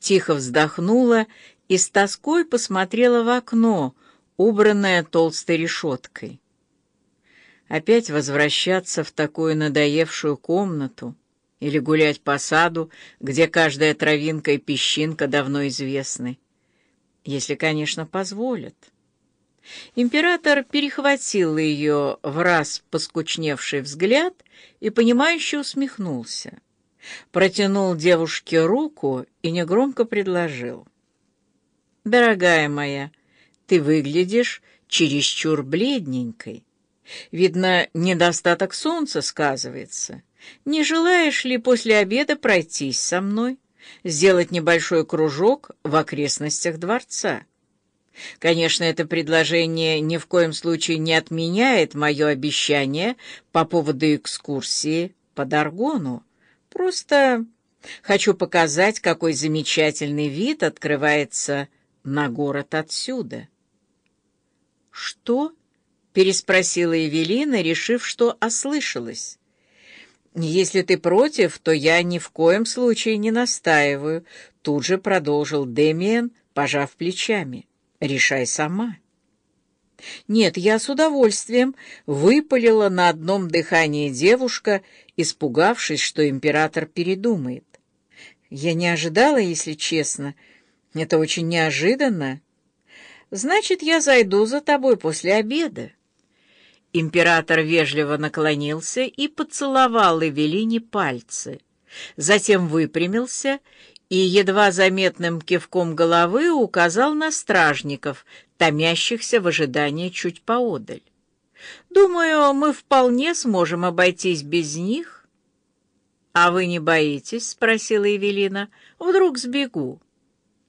тихо вздохнула и с тоской посмотрела в окно, убранное толстой решеткой. Опять возвращаться в такую надоевшую комнату или гулять по саду, где каждая травинка и песчинка давно известны, если, конечно, позволят. Император перехватил ее в раз поскучневший взгляд и, понимающе усмехнулся. Протянул девушке руку и негромко предложил. «Дорогая моя, ты выглядишь чересчур бледненькой. Видно, недостаток солнца сказывается. Не желаешь ли после обеда пройтись со мной, сделать небольшой кружок в окрестностях дворца?» Конечно, это предложение ни в коем случае не отменяет мое обещание по поводу экскурсии по Даргону. Просто хочу показать, какой замечательный вид открывается на город отсюда. «Что?» — переспросила Евелина, решив, что ослышалась. «Если ты против, то я ни в коем случае не настаиваю», — тут же продолжил Демиан, пожав плечами. Решай сама. Нет, я с удовольствием выпалила на одном дыхании девушка, испугавшись, что император передумает. Я не ожидала, если честно. Это очень неожиданно. Значит, я зайду за тобой после обеда. Император вежливо наклонился и поцеловал Эвелине пальцы. Затем выпрямился и едва заметным кивком головы указал на стражников, томящихся в ожидании чуть поодаль. «Думаю, мы вполне сможем обойтись без них». «А вы не боитесь?» — спросила Евелина. «Вдруг сбегу».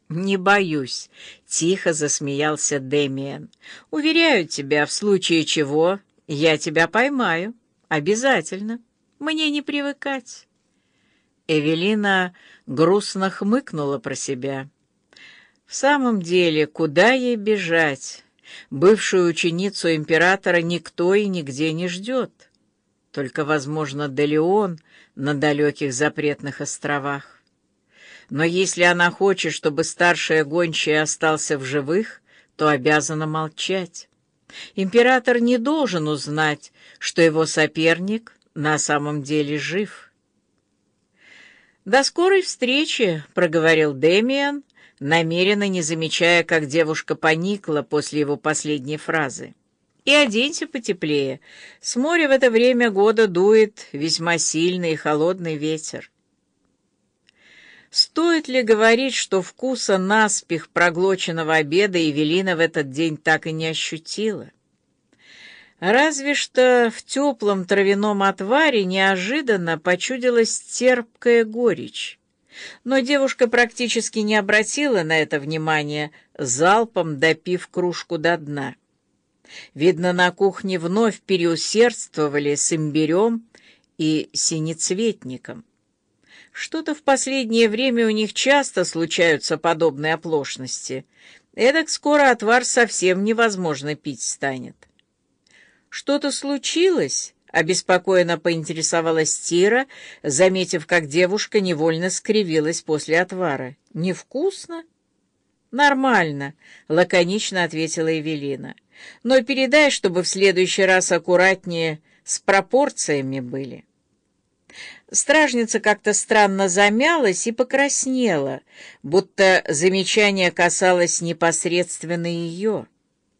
«Не боюсь», — тихо засмеялся Демиан. «Уверяю тебя, в случае чего я тебя поймаю. Обязательно. Мне не привыкать». Эвелина грустно хмыкнула про себя. В самом деле, куда ей бежать? Бывшую ученицу императора никто и нигде не ждет. Только, возможно, Делеон на далеких запретных островах. Но если она хочет, чтобы старшая гончая остался в живых, то обязана молчать. Император не должен узнать, что его соперник на самом деле жив. «До скорой встречи», — проговорил Демиан, намеренно не замечая, как девушка поникла после его последней фразы. «И оденься потеплее. С моря в это время года дует весьма сильный и холодный ветер». Стоит ли говорить, что вкуса наспех проглоченного обеда Евелина в этот день так и не ощутила? Разве что в теплом травяном отваре неожиданно почудилась терпкая горечь. Но девушка практически не обратила на это внимания, залпом допив кружку до дна. Видно, на кухне вновь переусердствовали с имбирем и синецветником. Что-то в последнее время у них часто случаются подобные оплошности. Эдак скоро отвар совсем невозможно пить станет. «Что-то случилось?» — обеспокоенно поинтересовалась Тира, заметив, как девушка невольно скривилась после отвара. «Невкусно?» «Нормально», — лаконично ответила Эвелина. «Но передай, чтобы в следующий раз аккуратнее с пропорциями были». Стражница как-то странно замялась и покраснела, будто замечание касалось непосредственно ее.